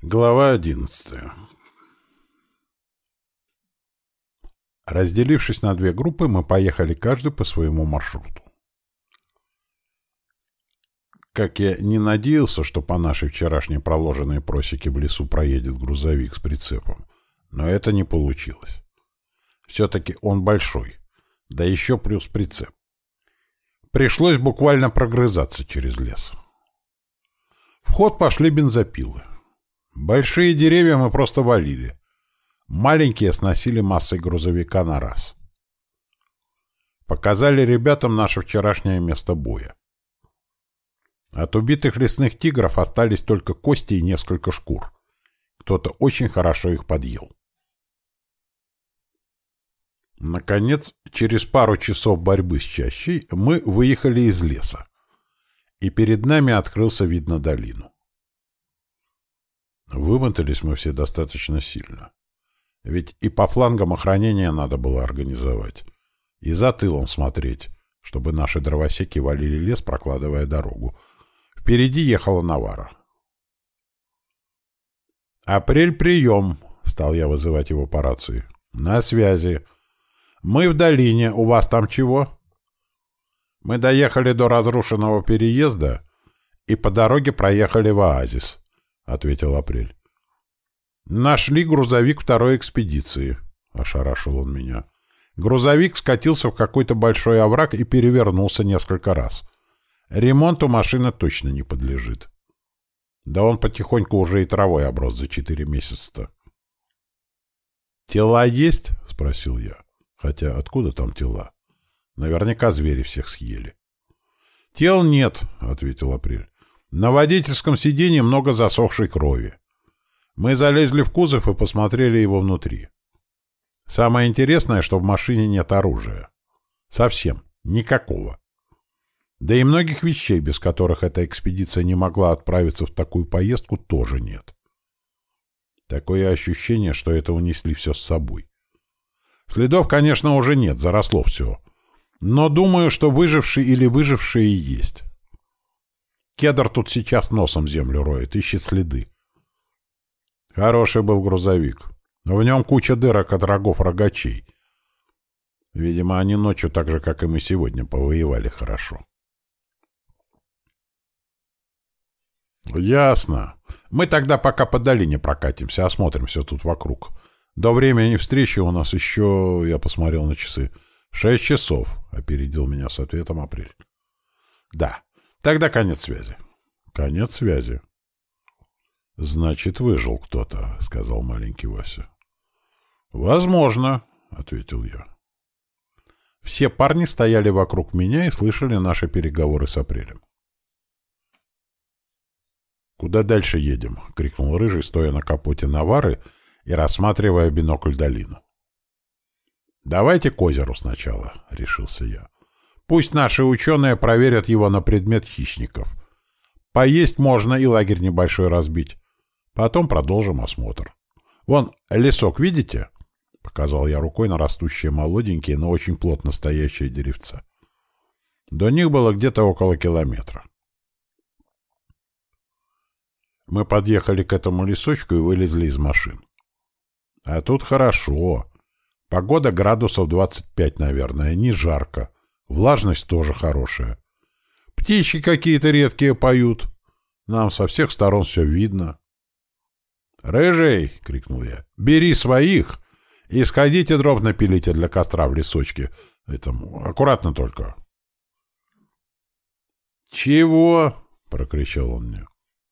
Глава одиннадцатая Разделившись на две группы, мы поехали каждый по своему маршруту. Как я не надеялся, что по нашей вчерашней проложенной просеке в лесу проедет грузовик с прицепом, но это не получилось. Все-таки он большой, да еще плюс прицеп. Пришлось буквально прогрызаться через лес. В ход пошли бензопилы. Большие деревья мы просто валили. Маленькие сносили массой грузовика на раз. Показали ребятам наше вчерашнее место боя. От убитых лесных тигров остались только кости и несколько шкур. Кто-то очень хорошо их подъел. Наконец, через пару часов борьбы с чащей мы выехали из леса, и перед нами открылся вид на долину. Вымотались мы все достаточно сильно. Ведь и по флангам охранения надо было организовать, и за тылом смотреть, чтобы наши дровосеки валили лес, прокладывая дорогу. Впереди ехала Навара. «Апрель, прием!» — стал я вызывать его по рации. «На связи. Мы в долине. У вас там чего?» Мы доехали до разрушенного переезда и по дороге проехали в оазис. — ответил Апрель. «Нашли грузовик второй экспедиции», — ошарашил он меня. Грузовик скатился в какой-то большой овраг и перевернулся несколько раз. Ремонту машина точно не подлежит. Да он потихоньку уже и травой оброс за четыре месяца-то. «Тела есть?» — спросил я. Хотя откуда там тела? Наверняка звери всех съели. «Тел нет», — ответил Апрель. На водительском сиденье много засохшей крови. Мы залезли в кузов и посмотрели его внутри. Самое интересное, что в машине нет оружия. Совсем. Никакого. Да и многих вещей, без которых эта экспедиция не могла отправиться в такую поездку, тоже нет. Такое ощущение, что это унесли все с собой. Следов, конечно, уже нет, заросло все. Но думаю, что выжившие или выжившие есть. Кедр тут сейчас носом землю роет, ищет следы. Хороший был грузовик. В нем куча дырок от рогов рогачей. Видимо, они ночью так же, как и мы сегодня, повоевали хорошо. «Ясно. Мы тогда пока по долине прокатимся, осмотримся тут вокруг. До времени встречи у нас еще...» Я посмотрел на часы. «Шесть часов», — опередил меня с ответом Апрель. «Да. Тогда конец связи. Конец связи. Значит, выжил кто-то, сказал маленький Вася. Возможно, ответил я. Все парни стояли вокруг меня и слышали наши переговоры с Апрелем. «Куда дальше едем?» — крикнул Рыжий, стоя на капоте Навары и рассматривая бинокль долину. «Давайте к озеру сначала», — решился я. Пусть наши ученые проверят его на предмет хищников. Поесть можно и лагерь небольшой разбить. Потом продолжим осмотр. Вон, лесок видите? Показал я рукой на растущие молоденькие, но очень плотно стоящие деревца. До них было где-то около километра. Мы подъехали к этому лесочку и вылезли из машин. А тут хорошо. Погода градусов 25, наверное, не жарко. Влажность тоже хорошая. Птички какие-то редкие поют. Нам со всех сторон все видно. «Рыжий!» — крикнул я. «Бери своих и сходите дров напилите для костра в лесочке. Этому аккуратно только». «Чего?» — прокричал он мне.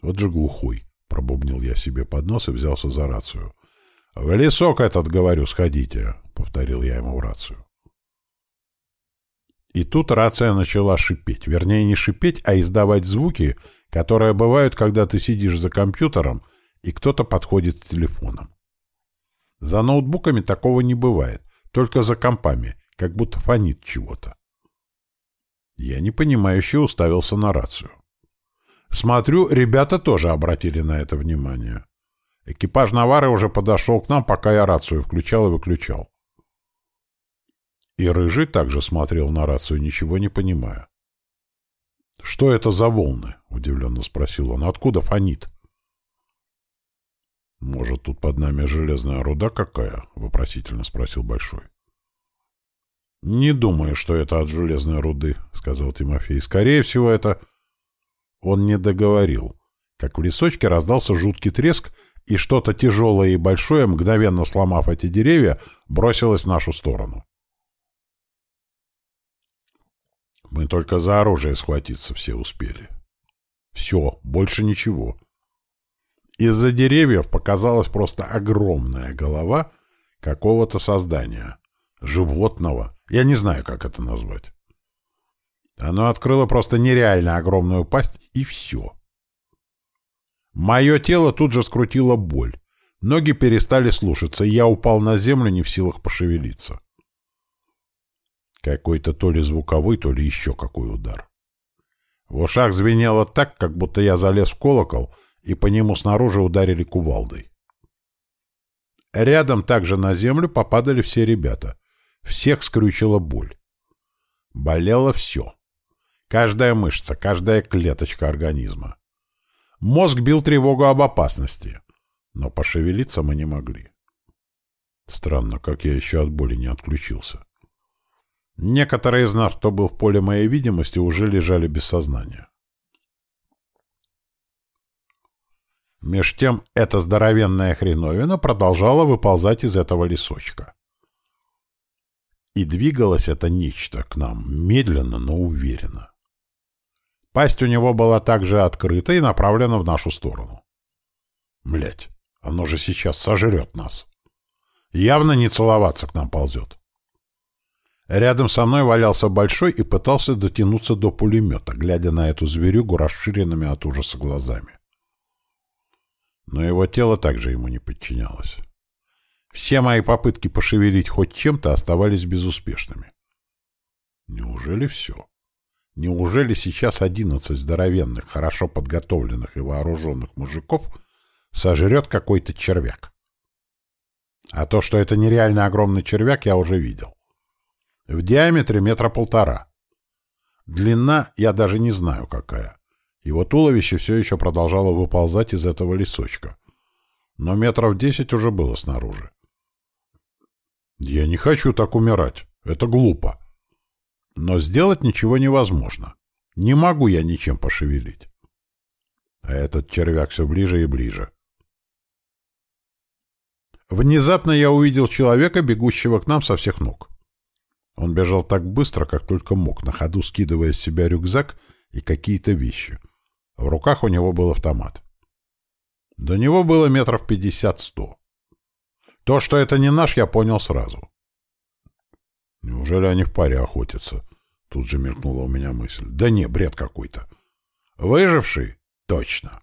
«Вот же глухой!» — пробубнил я себе под нос и взялся за рацию. «В лесок этот, говорю, сходите!» — повторил я ему в рацию. И тут рация начала шипеть. Вернее, не шипеть, а издавать звуки, которые бывают, когда ты сидишь за компьютером, и кто-то подходит с телефоном. За ноутбуками такого не бывает, только за компами, как будто фонит чего-то. Я непонимающе уставился на рацию. Смотрю, ребята тоже обратили на это внимание. Экипаж Навары уже подошел к нам, пока я рацию включал и выключал. И Рыжий также смотрел на рацию, ничего не понимая. «Что это за волны?» — удивленно спросил он. «Откуда фонит?» «Может, тут под нами железная руда какая?» — вопросительно спросил Большой. «Не думаю, что это от железной руды», — сказал Тимофей. «Скорее всего, это...» Он не договорил. Как в лесочке раздался жуткий треск, и что-то тяжелое и большое, мгновенно сломав эти деревья, бросилось в нашу сторону. Мы только за оружие схватиться все успели. Все, больше ничего. Из-за деревьев показалась просто огромная голова какого-то создания. Животного. Я не знаю, как это назвать. Оно открыло просто нереально огромную пасть, и все. Мое тело тут же скрутило боль. Ноги перестали слушаться, и я упал на землю, не в силах пошевелиться. Какой-то то ли звуковой, то ли еще какой удар. В ушах звенело так, как будто я залез в колокол, и по нему снаружи ударили кувалдой. Рядом также на землю попадали все ребята. Всех скрючила боль. Болело все. Каждая мышца, каждая клеточка организма. Мозг бил тревогу об опасности, но пошевелиться мы не могли. Странно, как я еще от боли не отключился. Некоторые из нас, кто был в поле моей видимости, уже лежали без сознания. Меж тем эта здоровенная хреновина продолжала выползать из этого лесочка. И двигалось это нечто к нам медленно, но уверенно. Пасть у него была также открыта и направлена в нашу сторону. Блять, оно же сейчас сожрет нас. Явно не целоваться к нам ползет. Рядом со мной валялся Большой и пытался дотянуться до пулемета, глядя на эту зверюгу расширенными от ужаса глазами. Но его тело также ему не подчинялось. Все мои попытки пошевелить хоть чем-то оставались безуспешными. Неужели все? Неужели сейчас одиннадцать здоровенных, хорошо подготовленных и вооруженных мужиков сожрет какой-то червяк? А то, что это нереально огромный червяк, я уже видел. В диаметре метра полтора. Длина я даже не знаю какая. Его туловище все еще продолжало выползать из этого лесочка. Но метров десять уже было снаружи. Я не хочу так умирать. Это глупо. Но сделать ничего невозможно. Не могу я ничем пошевелить. А этот червяк все ближе и ближе. Внезапно я увидел человека, бегущего к нам со всех ног. Он бежал так быстро, как только мог, на ходу скидывая с себя рюкзак и какие-то вещи. В руках у него был автомат. До него было метров пятьдесят-сто. То, что это не наш, я понял сразу. Неужели они в паре охотятся? Тут же мелькнула у меня мысль. Да не, бред какой-то. Выживший? Точно.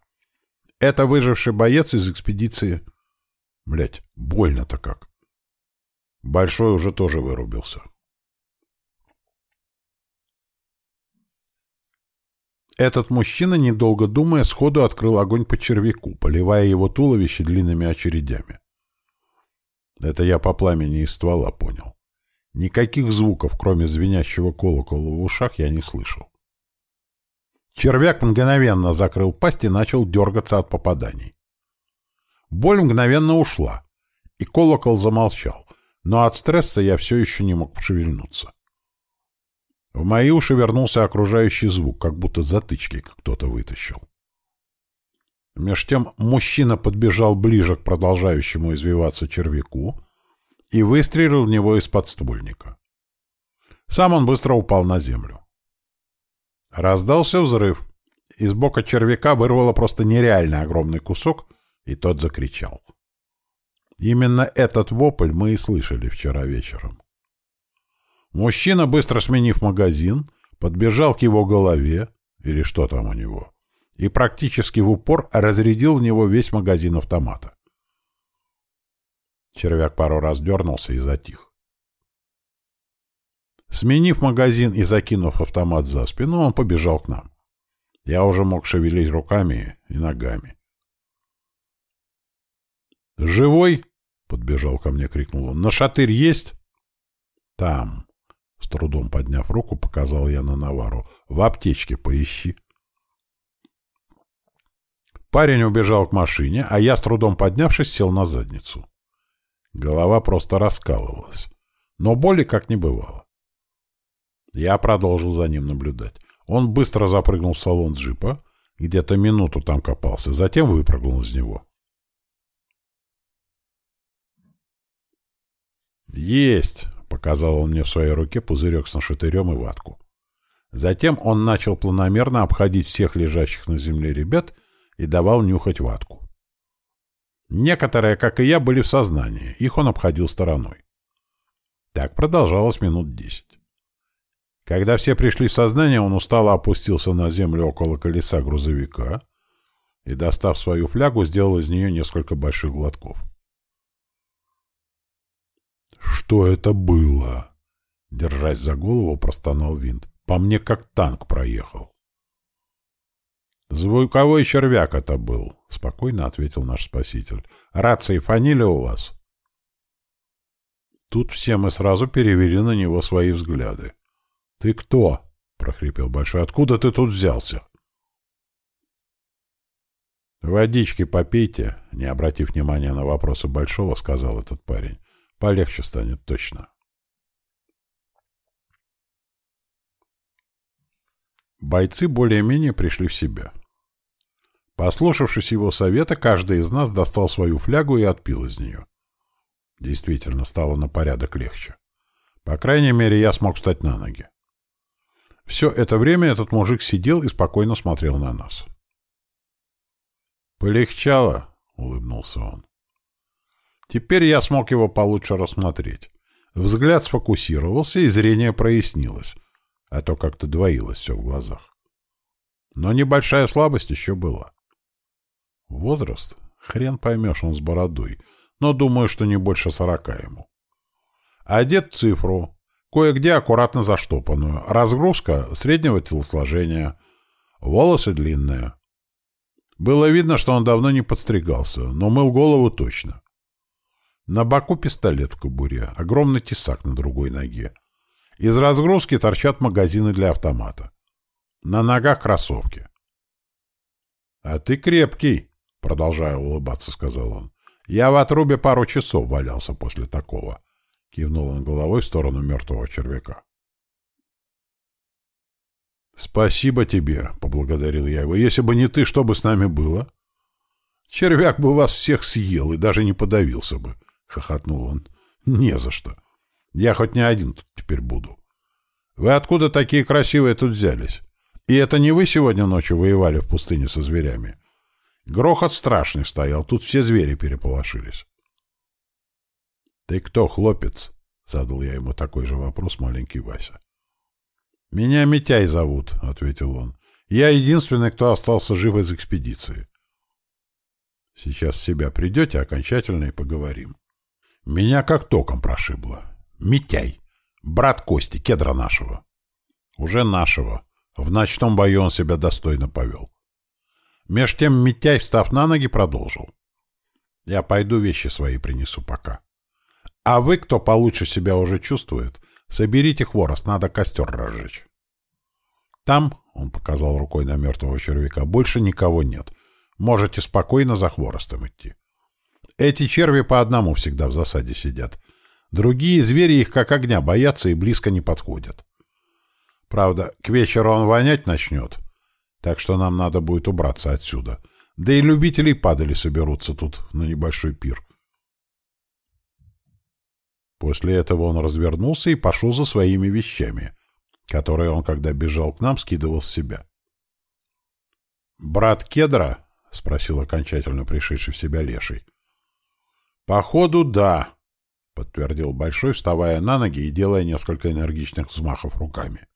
Это выживший боец из экспедиции... Блять, больно-то как. Большой уже тоже вырубился. Этот мужчина, недолго думая, сходу открыл огонь по червяку, поливая его туловище длинными очередями. Это я по пламени из ствола понял. Никаких звуков, кроме звенящего колокола в ушах, я не слышал. Червяк мгновенно закрыл пасть и начал дергаться от попаданий. Боль мгновенно ушла, и колокол замолчал, но от стресса я все еще не мог пошевельнуться. В мои уши вернулся окружающий звук, как будто затычки кто-то вытащил. Меж тем мужчина подбежал ближе к продолжающему извиваться червяку и выстрелил в него из подствольника. Сам он быстро упал на землю. Раздался взрыв. Из бока червяка вырвало просто нереально огромный кусок, и тот закричал. Именно этот вопль мы и слышали вчера вечером. Мужчина, быстро сменив магазин, подбежал к его голове, или что там у него, и практически в упор разрядил в него весь магазин автомата. Червяк пару раз дернулся и затих. Сменив магазин и закинув автомат за спину, он побежал к нам. Я уже мог шевелить руками и ногами. «Живой?» — подбежал ко мне, крикнул он. «На шатырь есть?» «Там», с трудом подняв руку, показал я на Навару. «В аптечке поищи». Парень убежал к машине, а я, с трудом поднявшись, сел на задницу. Голова просто раскалывалась, но боли как не бывало. Я продолжил за ним наблюдать. Он быстро запрыгнул в салон джипа, где-то минуту там копался, затем выпрыгнул из него. «Есть!» — показал он мне в своей руке пузырек с нашатырем и ватку. Затем он начал планомерно обходить всех лежащих на земле ребят и давал нюхать ватку. Некоторые, как и я, были в сознании, их он обходил стороной. Так продолжалось минут десять. Когда все пришли в сознание, он устало опустился на землю около колеса грузовика и, достав свою флягу, сделал из нее несколько больших глотков. «Что это было?» Держась за голову, простонал винт. «По мне как танк проехал». «Звуковой червяк это был», — спокойно ответил наш спаситель. «Рации фанили у вас?» Тут все мы сразу перевели на него свои взгляды. «Ты кто?» — прохрипел Большой. «Откуда ты тут взялся?» «Водички попейте», — не обратив внимания на вопросы Большого, сказал этот парень. «Полегче станет точно». Бойцы более-менее пришли в себя. Послушавшись его совета, каждый из нас достал свою флягу и отпил из нее. Действительно, стало на порядок легче. По крайней мере, я смог встать на ноги. Все это время этот мужик сидел и спокойно смотрел на нас. «Полегчало», — улыбнулся он. Теперь я смог его получше рассмотреть. Взгляд сфокусировался, и зрение прояснилось, а то как-то двоилось все в глазах. Но небольшая слабость еще была. Возраст? Хрен поймешь, он с бородой, но думаю, что не больше сорока ему. Одет цифру, кое-где аккуратно заштопанную, разгрузка среднего телосложения, волосы длинные. Было видно, что он давно не подстригался, но мыл голову точно. На боку пистолет в кобуре, огромный тесак на другой ноге. Из разгрузки торчат магазины для автомата. На ногах кроссовки. — А ты крепкий, — продолжая улыбаться, сказал он. — Я в отрубе пару часов валялся после такого. Кивнул он головой в сторону мертвого червяка. «Спасибо тебе», — поблагодарил я его. «Если бы не ты, что бы с нами было?» «Червяк бы вас всех съел и даже не подавился бы», — хохотнул он. «Не за что. Я хоть не один тут теперь буду. Вы откуда такие красивые тут взялись? И это не вы сегодня ночью воевали в пустыне со зверями? Грохот страшный стоял, тут все звери переполошились». «Ты кто, хлопец?» — задал я ему такой же вопрос маленький Вася. «Меня Митяй зовут», — ответил он. «Я единственный, кто остался жив из экспедиции». «Сейчас в себя придете окончательно и поговорим». Меня как током прошибло. Митяй. Брат Кости, кедра нашего. Уже нашего. В ночном бою он себя достойно повел. Меж тем Митяй, встав на ноги, продолжил. Я пойду вещи свои принесу пока. А вы, кто получше себя уже чувствует, соберите хворост, надо костер разжечь. Там, — он показал рукой на мертвого червяка, — больше никого нет. Можете спокойно за хворостом идти. Эти черви по одному всегда в засаде сидят. Другие звери их как огня боятся и близко не подходят. Правда, к вечеру он вонять начнет, так что нам надо будет убраться отсюда. Да и любителей падали соберутся тут на небольшой пир. После этого он развернулся и пошел за своими вещами, которые он, когда бежал к нам, скидывал с себя. «Брат Кедра?» — спросил окончательно пришедший в себя Леший. «Походу, да», — подтвердил Большой, вставая на ноги и делая несколько энергичных взмахов руками.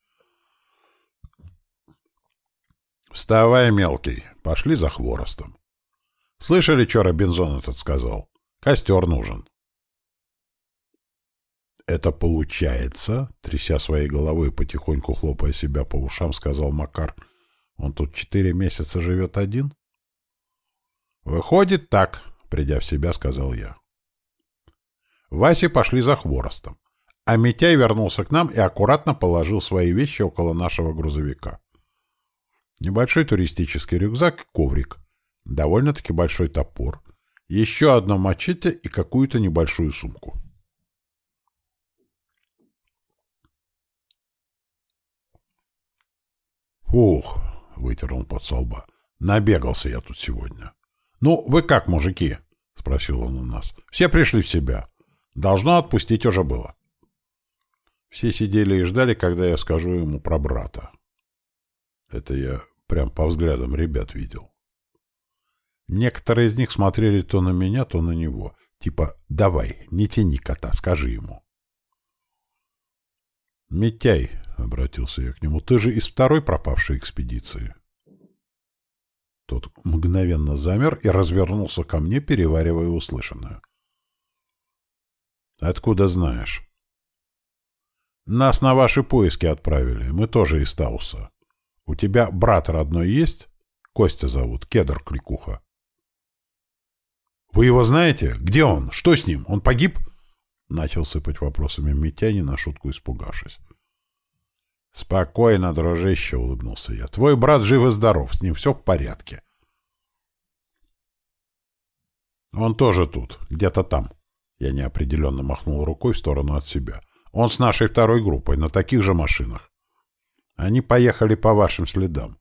«Вставай, мелкий, пошли за хворостом». «Слышали, что Робинзон этот сказал? Костер нужен». «Это получается?» — тряся своей головой и потихоньку хлопая себя по ушам, сказал Макар. «Он тут четыре месяца живет один?» «Выходит так», — придя в себя, сказал я. Васи пошли за хворостом, а Митяй вернулся к нам и аккуратно положил свои вещи около нашего грузовика. Небольшой туристический рюкзак и коврик, довольно-таки большой топор, еще одно мачете и какую-то небольшую сумку. «Фух!» — вытер он под солба. «Набегался я тут сегодня». «Ну, вы как, мужики?» — спросил он у нас. «Все пришли в себя. Должно отпустить уже было». Все сидели и ждали, когда я скажу ему про брата. Это я прям по взглядам ребят видел. Некоторые из них смотрели то на меня, то на него. Типа «давай, не тяни кота, скажи ему». «Митяй», — обратился я к нему, — «ты же из второй пропавшей экспедиции». Тот мгновенно замер и развернулся ко мне, переваривая услышанное. «Откуда знаешь?» «Нас на ваши поиски отправили. Мы тоже из Тауса. У тебя брат родной есть? Костя зовут, Кедр Кликуха». «Вы его знаете? Где он? Что с ним? Он погиб?» Начал сыпать вопросами Митяни, на шутку испугавшись. «Спокойно, дружище», — улыбнулся я. «Твой брат жив и здоров, с ним все в порядке». «Он тоже тут, где-то там». Я неопределенно махнул рукой в сторону от себя. «Он с нашей второй группой, на таких же машинах. Они поехали по вашим следам.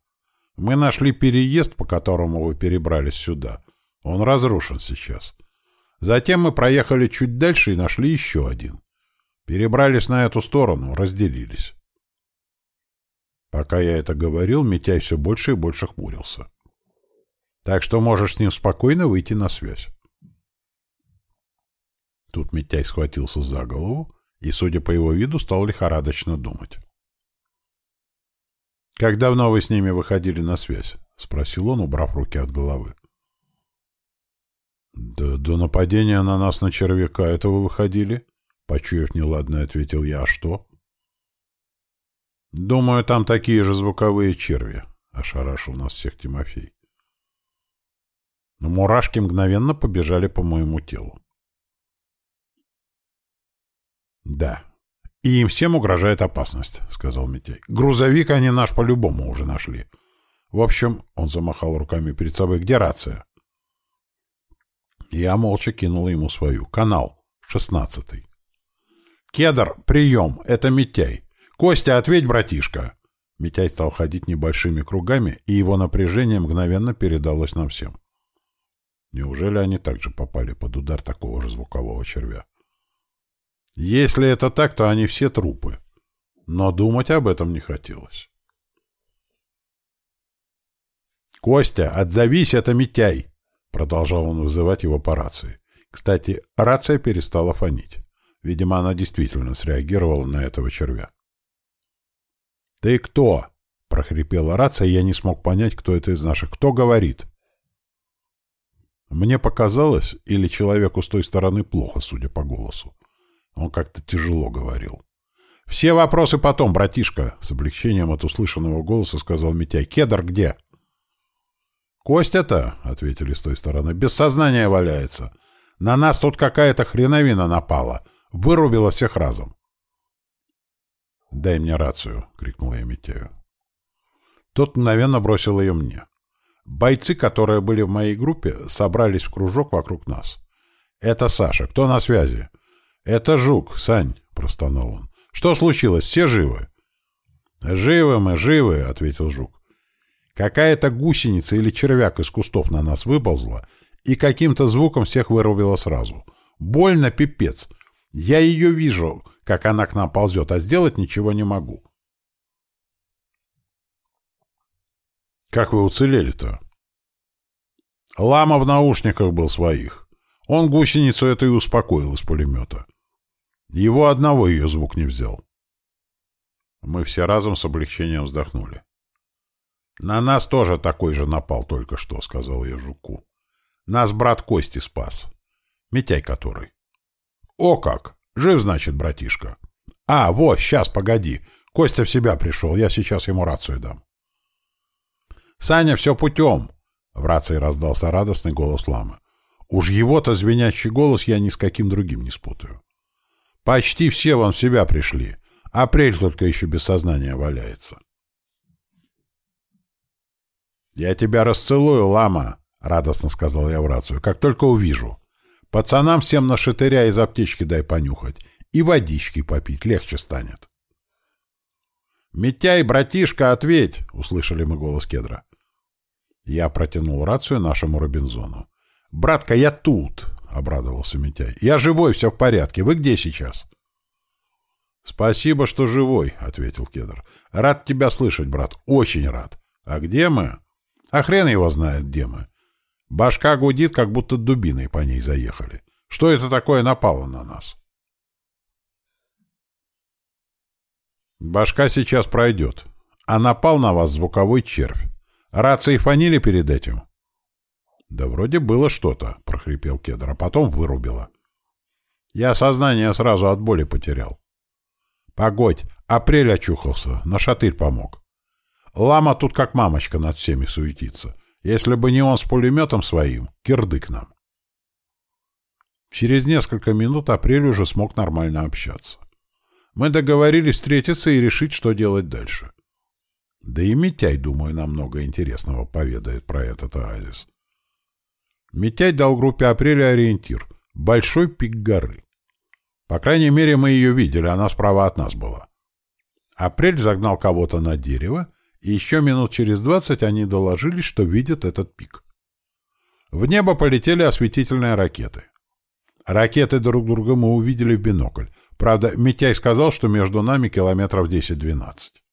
Мы нашли переезд, по которому вы перебрались сюда. Он разрушен сейчас. Затем мы проехали чуть дальше и нашли еще один. Перебрались на эту сторону, разделились. Пока я это говорил, Митяй все больше и больше хмурился. Так что можешь с ним спокойно выйти на связь. Тут Митяй схватился за голову и, судя по его виду, стал лихорадочно думать. «Как давно вы с ними выходили на связь?» — спросил он, убрав руки от головы. «Да до нападения на нас на червяка этого выходили?» Почуяв неладное, ответил я. «А что?» «Думаю, там такие же звуковые черви», — ошарашил нас всех Тимофей. Но мурашки мгновенно побежали по моему телу. «Да, и им всем угрожает опасность», — сказал Митяй. «Грузовик они наш по-любому уже нашли. В общем, — он замахал руками перед собой, — где рация?» Я молча кинул ему свою. Канал. Шестнадцатый. «Кедр, прием! Это Митяй. Костя, ответь, братишка!» Митяй стал ходить небольшими кругами, и его напряжение мгновенно передалось нам всем. Неужели они также попали под удар такого же звукового червя? Если это так, то они все трупы. Но думать об этом не хотелось. «Костя, отзовись, это Митяй!» Продолжал он вызывать его по рации. Кстати, рация перестала фонить. Видимо, она действительно среагировала на этого червя. «Ты кто?» — прохрипела рация, и я не смог понять, кто это из наших. «Кто говорит?» Мне показалось, или человеку с той стороны плохо, судя по голосу. Он как-то тяжело говорил. «Все вопросы потом, братишка!» — с облегчением от услышанного голоса сказал Митяй. «Кедр где?» «Костя-то», — ответили с той стороны, — «без сознания валяется. На нас тут какая-то хреновина напала. Вырубила всех разом». «Дай мне рацию!» — крикнул я Митяю. Тот мгновенно бросил ее мне. Бойцы, которые были в моей группе, собрались в кружок вокруг нас. «Это Саша. Кто на связи?» «Это Жук, Сань», — простонал он. «Что случилось? Все живы?» «Живы мы, живы», — ответил Жук. «Какая-то гусеница или червяк из кустов на нас выползла и каким-то звуком всех вырубила сразу. Больно, пипец. Я ее вижу, как она к нам ползет, а сделать ничего не могу. Как вы уцелели-то? Лама в наушниках был своих. Он гусеницу эту и успокоил из пулемета. Его одного ее звук не взял. Мы все разом с облегчением вздохнули. «На нас тоже такой же напал только что», — сказал я жуку. «Нас брат Кости спас. Митяй который». «О как! Жив, значит, братишка. А, вот, сейчас, погоди. Костя в себя пришел, я сейчас ему рацию дам. Саня, все путем. В рации раздался радостный голос ламы. Уж его-то звенящий голос я ни с каким другим не спутаю. Почти все вон в себя пришли. Апрель только еще без сознания валяется. «Я тебя расцелую, лама!» — радостно сказал я в рацию, — как только увижу. Пацанам всем на шатыря из аптечки дай понюхать. И водички попить легче станет. «Митяй, братишка, ответь!» — услышали мы голос кедра. Я протянул рацию нашему Робинзону. «Братка, я тут!» — обрадовался Митяй. «Я живой, все в порядке. Вы где сейчас?» «Спасибо, что живой», — ответил кедр. «Рад тебя слышать, брат. Очень рад. А где мы?» «А хрен его знает, где мы. Башка гудит, как будто дубиной по ней заехали. Что это такое напало на нас?» «Башка сейчас пройдет. А напал на вас звуковой червь. Рации фанили перед этим?» «Да вроде было что-то», — прохрипел кедр, а потом вырубило. Я сознание сразу от боли потерял. «Погодь, апрель очухался, на шатырь помог. Лама тут как мамочка над всеми суетится. Если бы не он с пулеметом своим, кирдык нам». Через несколько минут апрель уже смог нормально общаться. Мы договорились встретиться и решить, что делать дальше. Да и Митяй, думаю, нам много интересного поведает про этот оазис. Митяй дал группе апреля ориентир — большой пик горы. По крайней мере, мы ее видели, она справа от нас была. Апрель загнал кого-то на дерево, и еще минут через двадцать они доложили, что видят этот пик. В небо полетели осветительные ракеты. Ракеты друг друга мы увидели в бинокль. Правда, Митяй сказал, что между нами километров 10-12.